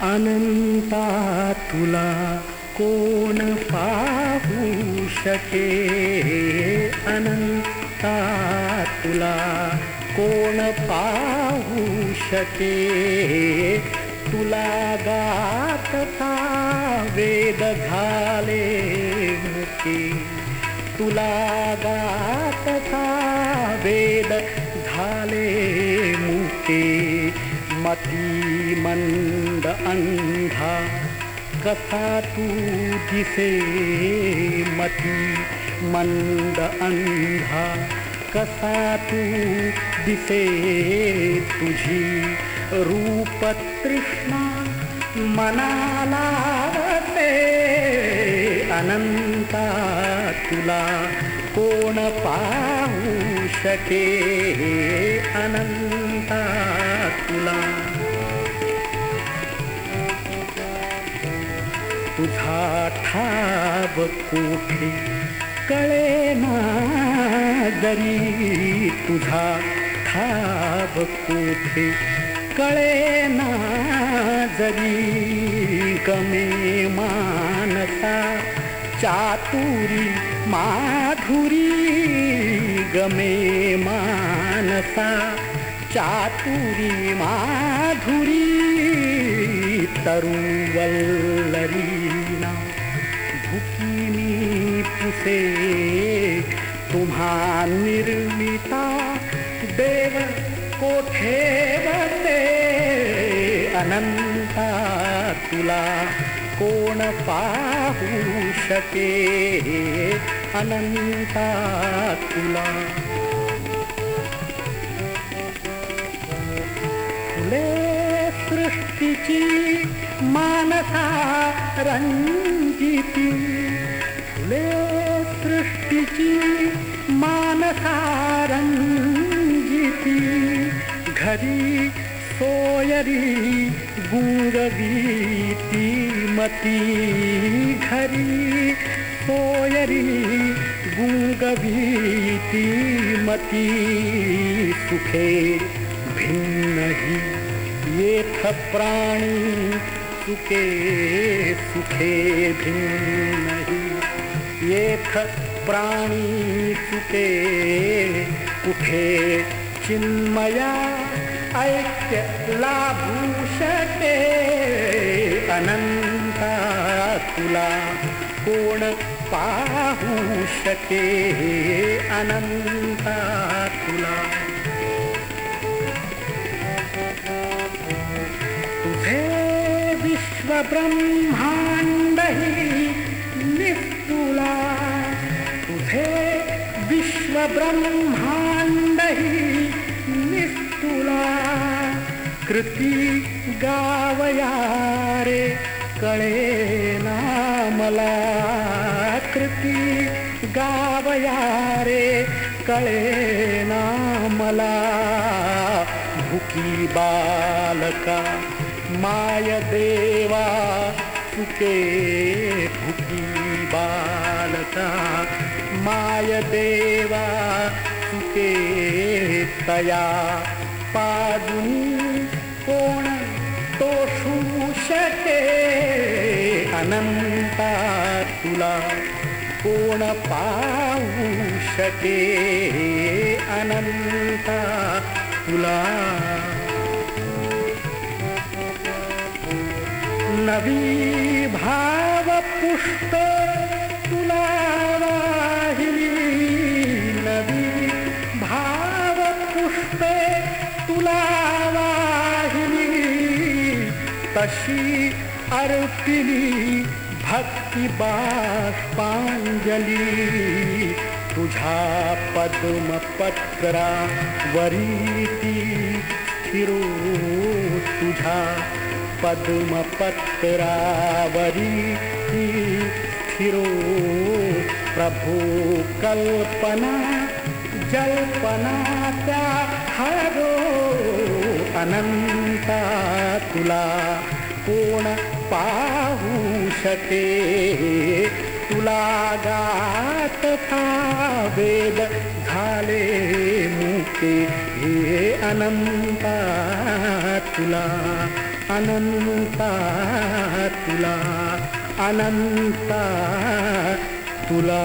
अनंता तुला कोण पाहू शके? अनंता तुला कोण पाहू शके? तुला गातता वेद झाले तुला गात गातता वेद झाले मुके, मती मंद अंधा। कसा तू दिसे मती मंद अंधा। कसा तू दिसे तुझी रूप तृष्णा मनाला अनंता तुला। कोण पाहू शके अनंता तुला तुझा ठाब कोठे कळे ना जरी तुझा ठाब कुठे कळे ना जरी गमे मानसा चातुरी माधुरी गमे मानसा, चातुरी माधुरी तरुवल्लरीना। भुकीनी पुसे तुम्हा निर्मिता देव कोठे बसे, अनंता तुला। कोण पाहू शके? अनंता तुला फुले सृष्टीची मानसा रंजिती फुले सृष्टीची मानसा रंजिती घरी सोयरी गुंगवीती मती घरी। सोयरी गुंगवीती मती सुखे भिन्न ही। येथ प्राणी सुखे सुखे भिन्न ही। येथ प्राणी सुखे चिन्मया ऐक्य लाभू शके अनंता तुला कोण पाहू अनंता तुला तुझे विश्व ब्रह्मांड ही निस्तुला तुझे विश्व ब्रह्मांड ही कृती गावया रे कळे ना मला कृती गावया रे कळे ना मला भुकी बालका, माय देवा चुके भुकी बालका। माय देवा चुके तया। पाजुनी अनंता तुला कोण पाहू शके अनंता तुला। नवी भाव पुष्प तुला वाहिली नवी भाव पुष्प तुला वाहिली तशी अर्पिली भक्ती बाष्पांजली तुझा पद्मपत्रा वरीती स्थिरो तुझा पद्मपत्रावरी स्थिरो प्रभु कल्पना, जल्पना त्या हरो अनंता तुला कोण पाहू शके तुला गात वेद झाले मुके हे अनंता तुला अनंता तुला अनंता तुला।